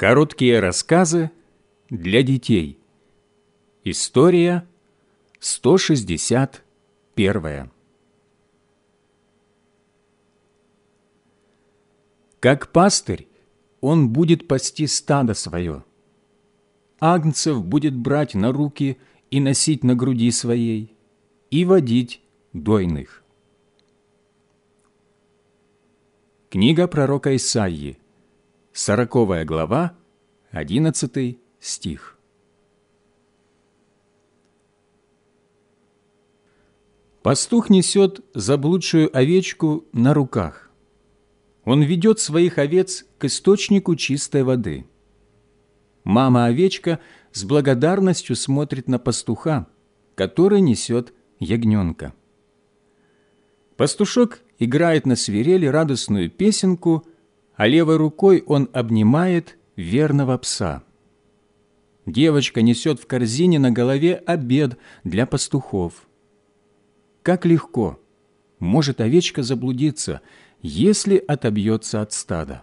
Короткие рассказы для детей. История 161. Как пастырь он будет пасти стадо свое. Агнцев будет брать на руки и носить на груди своей, и водить дойных. Книга пророка Исаии, Сороковая глава, одиннадцатый стих. Пастух несет заблудшую овечку на руках. Он ведет своих овец к источнику чистой воды. Мама-овечка с благодарностью смотрит на пастуха, который несет ягненка. Пастушок играет на свирели радостную песенку – а левой рукой он обнимает верного пса. Девочка несет в корзине на голове обед для пастухов. Как легко может овечка заблудиться, если отобьется от стада.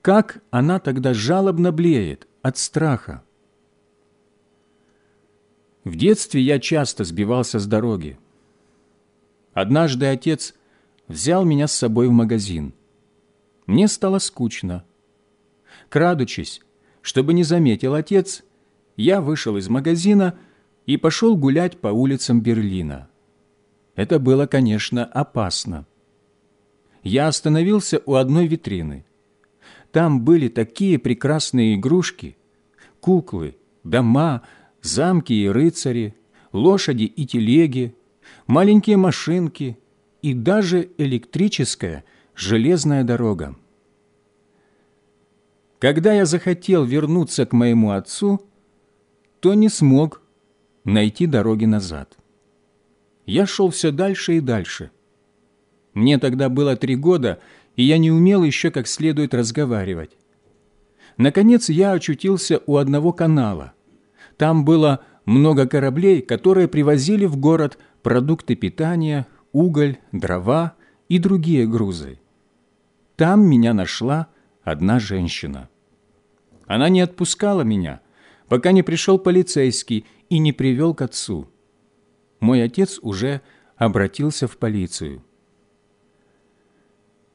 Как она тогда жалобно блеет от страха. В детстве я часто сбивался с дороги. Однажды отец взял меня с собой в магазин – мне стало скучно. Крадучись, чтобы не заметил отец, я вышел из магазина и пошел гулять по улицам Берлина. Это было, конечно, опасно. Я остановился у одной витрины. Там были такие прекрасные игрушки, куклы, дома, замки и рыцари, лошади и телеги, маленькие машинки и даже электрическая железная дорога. Когда я захотел вернуться к моему отцу, то не смог найти дороги назад. Я шел все дальше и дальше. Мне тогда было три года, и я не умел еще как следует разговаривать. Наконец я очутился у одного канала. Там было много кораблей, которые привозили в город продукты питания, уголь, дрова и другие грузы. Там меня нашла одна женщина. Она не отпускала меня, пока не пришел полицейский и не привел к отцу. Мой отец уже обратился в полицию.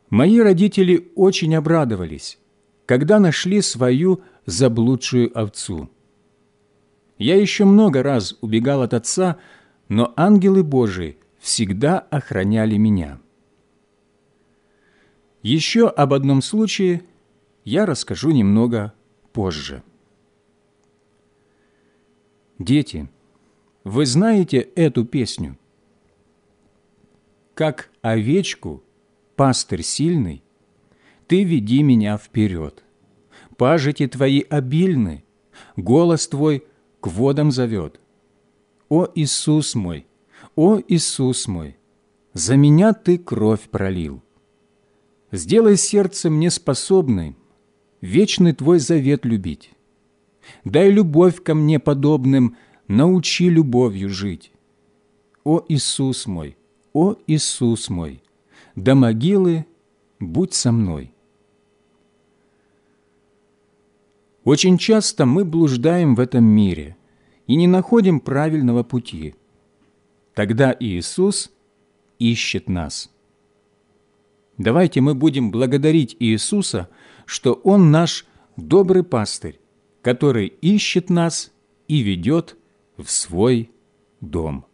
Мои родители очень обрадовались, когда нашли свою заблудшую овцу. Я еще много раз убегал от отца, но ангелы Божии всегда охраняли меня. Еще об одном случае я расскажу немного позже. Дети, вы знаете эту песню? Как овечку, пастырь сильный, ты веди меня вперед. Пажити твои обильны, голос твой к водам зовет. О Иисус мой, о Иисус мой, за меня ты кровь пролил Сделай сердце мне способной вечный Твой завет любить. Дай любовь ко мне подобным, научи любовью жить. О Иисус мой, о Иисус мой, до могилы будь со мной. Очень часто мы блуждаем в этом мире и не находим правильного пути. Тогда Иисус ищет нас – Давайте мы будем благодарить Иисуса, что Он наш добрый пастырь, который ищет нас и ведет в свой дом.